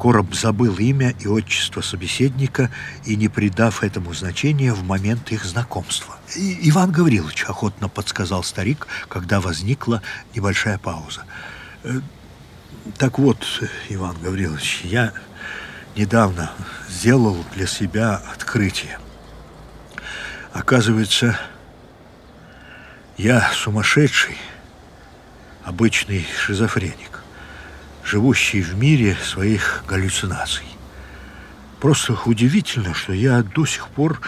Короб забыл имя и отчество собеседника и не придав этому значения в момент их знакомства. И Иван Гаврилович охотно подсказал старик, когда возникла небольшая пауза. «Э, так вот, Иван Гаврилович, я недавно сделал для себя открытие. Оказывается, я сумасшедший, обычный шизофреник, живущий в мире своих галлюцинаций. Просто удивительно, что я до сих пор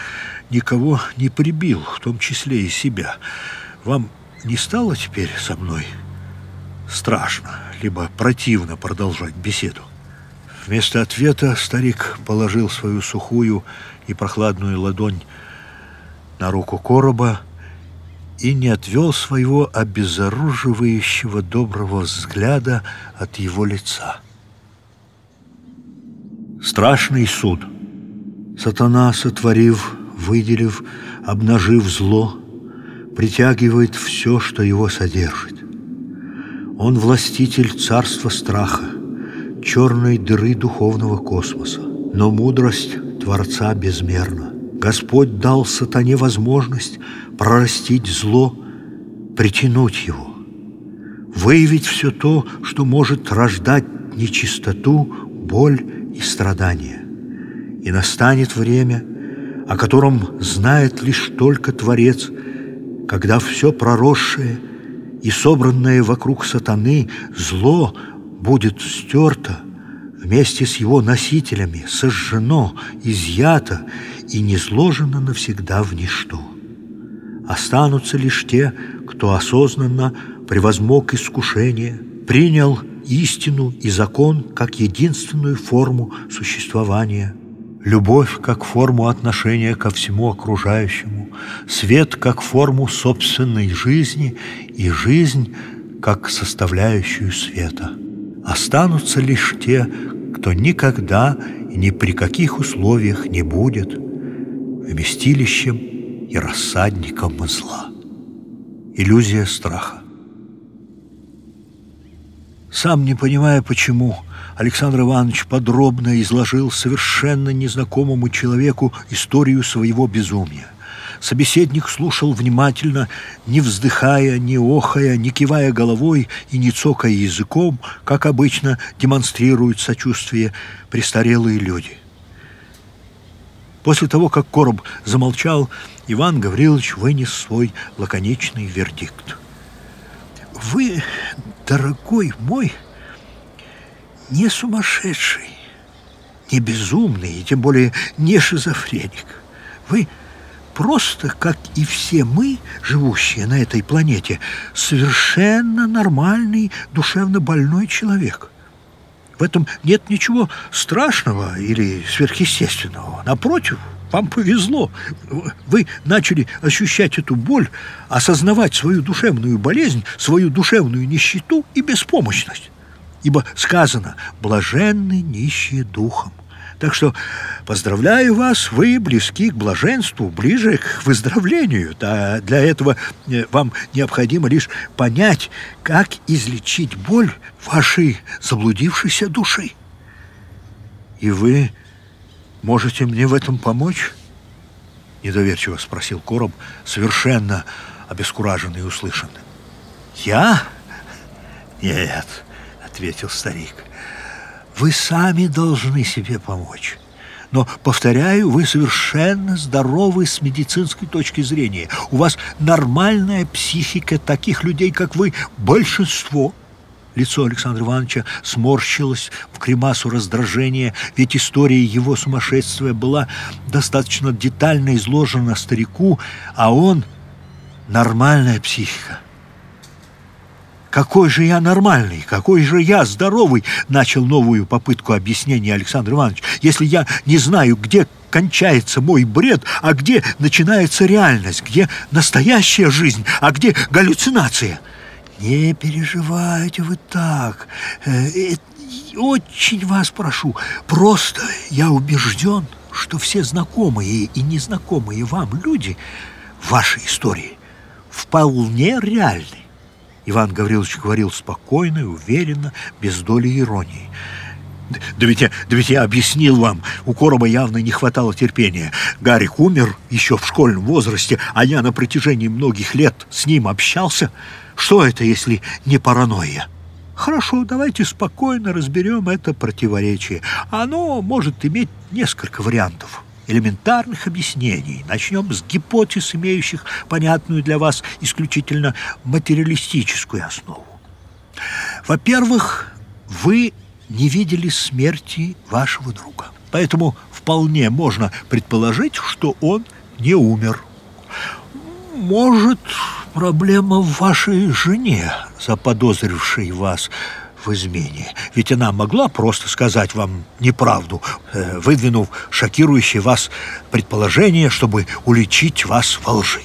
никого не прибил, в том числе и себя. Вам не стало теперь со мной страшно, либо противно продолжать беседу? Вместо ответа старик положил свою сухую и прохладную ладонь на руку короба и не отвел своего обезоруживающего доброго взгляда от его лица. Страшный суд. Сатана, сотворив, выделив, обнажив зло, притягивает все, что его содержит. Он властитель царства страха, черной дыры духовного космоса. Но мудрость Творца безмерна. Господь дал сатане возможность прорастить зло, притянуть его, выявить все то, что может рождать нечистоту, боль и страдания. И настанет время, о котором знает лишь только Творец, когда все проросшее и собранное вокруг сатаны зло будет стерто вместе с его носителями, сожжено, изъято и не сложено навсегда в ничто. Останутся лишь те, кто осознанно превозмог искушение, принял истину и закон как единственную форму существования, любовь как форму отношения ко всему окружающему, свет как форму собственной жизни и жизнь как составляющую света. Останутся лишь те, кто никогда и ни при каких условиях не будет вместилищем и рассадником зла. Иллюзия страха. Сам не понимая почему, Александр Иванович подробно изложил совершенно незнакомому человеку историю своего безумия. Собеседник слушал внимательно, не вздыхая, не охая, не кивая головой и не цокая языком, как обычно демонстрируют сочувствие престарелые люди. После того, как Короб замолчал, Иван Гаврилович вынес свой лаконичный вердикт. «Вы, дорогой мой, не сумасшедший, не безумный, и тем более не шизофреник. Вы просто, как и все мы, живущие на этой планете, совершенно нормальный, душевно больной человек. В этом нет ничего страшного или сверхъестественного. Напротив, вам повезло. Вы начали ощущать эту боль, осознавать свою душевную болезнь, свою душевную нищету и беспомощность. Ибо сказано «блаженны нищие духом». Так что поздравляю вас, вы близки к блаженству, ближе к выздоровлению. Да, для этого э, вам необходимо лишь понять, как излечить боль вашей заблудившейся души. И вы можете мне в этом помочь? Недоверчиво спросил Короб, совершенно обескураженный услышанным. Я? Нет, ответил старик. Вы сами должны себе помочь. Но, повторяю, вы совершенно здоровы с медицинской точки зрения. У вас нормальная психика таких людей, как вы, большинство. Лицо Александра Ивановича сморщилось в кремасу раздражения, ведь история его сумасшествия была достаточно детально изложена старику, а он – нормальная психика. «Какой же я нормальный, какой же я здоровый!» Начал новую попытку объяснения Александр Иванович. «Если я не знаю, где кончается мой бред, а где начинается реальность, где настоящая жизнь, а где галлюцинация?» «Не переживайте вы так. Э, э, очень вас прошу. Просто я убежден, что все знакомые и незнакомые вам люди в вашей истории вполне реальны. Иван Гаврилович говорил спокойно и уверенно, без доли иронии. Да ведь, я, да ведь я объяснил вам, у Короба явно не хватало терпения. Гарик умер еще в школьном возрасте, а я на протяжении многих лет с ним общался. Что это, если не паранойя? Хорошо, давайте спокойно разберем это противоречие. Оно может иметь несколько вариантов элементарных объяснений. Начнем с гипотез, имеющих понятную для вас исключительно материалистическую основу. Во-первых, вы не видели смерти вашего друга. Поэтому вполне можно предположить, что он не умер. Может, проблема в вашей жене, заподозрившей вас в измене. Ведь она могла просто сказать вам неправду, э, выдвинув шокирующее вас предположение, чтобы уличить вас во лжи.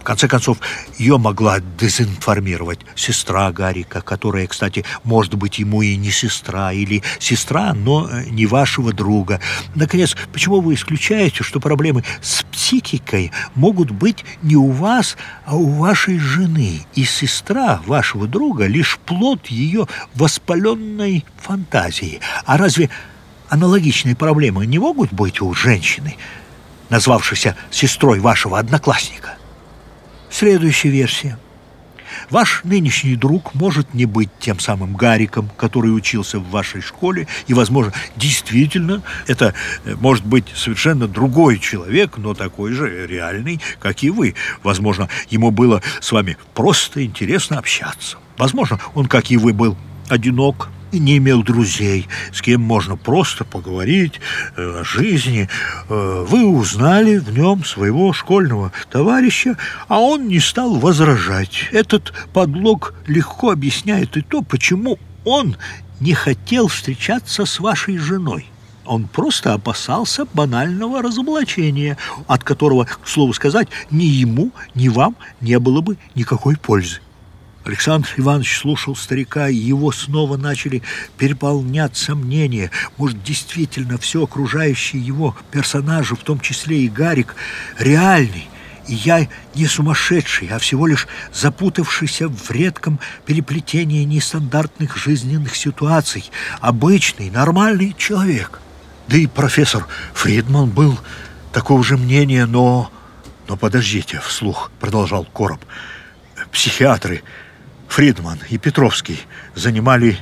В конце концов, ее могла дезинформировать сестра Гарика, которая, кстати, может быть ему и не сестра, или сестра, но э, не вашего друга. Наконец, почему вы исключаете, что проблемы с психикой могут быть не у вас, а у вашей жены, и сестра вашего друга лишь плод ее воспаленной фантазии? А разве аналогичные проблемы не могут быть у женщины, назвавшейся сестрой вашего одноклассника? Следующая версия. Ваш нынешний друг может не быть тем самым Гариком, который учился в вашей школе, и, возможно, действительно, это э, может быть совершенно другой человек, но такой же реальный, как и вы. Возможно, ему было с вами просто интересно общаться. Возможно, он, как и вы, был одинок, и не имел друзей, с кем можно просто поговорить э, о жизни. Э, вы узнали в нем своего школьного товарища, а он не стал возражать. Этот подлог легко объясняет и то, почему он не хотел встречаться с вашей женой. Он просто опасался банального разоблачения, от которого, к слову сказать, ни ему, ни вам не было бы никакой пользы. Александр Иванович слушал старика, и его снова начали переполнять сомнения. Может, действительно все окружающие его персонажи, в том числе и Гарик, реальный, и я не сумасшедший, а всего лишь запутавшийся в редком переплетении нестандартных жизненных ситуаций, обычный, нормальный человек. Да и профессор Фридман был такого же мнения, но... Но подождите, вслух продолжал Короб. Психиатры Фридман и Петровский занимали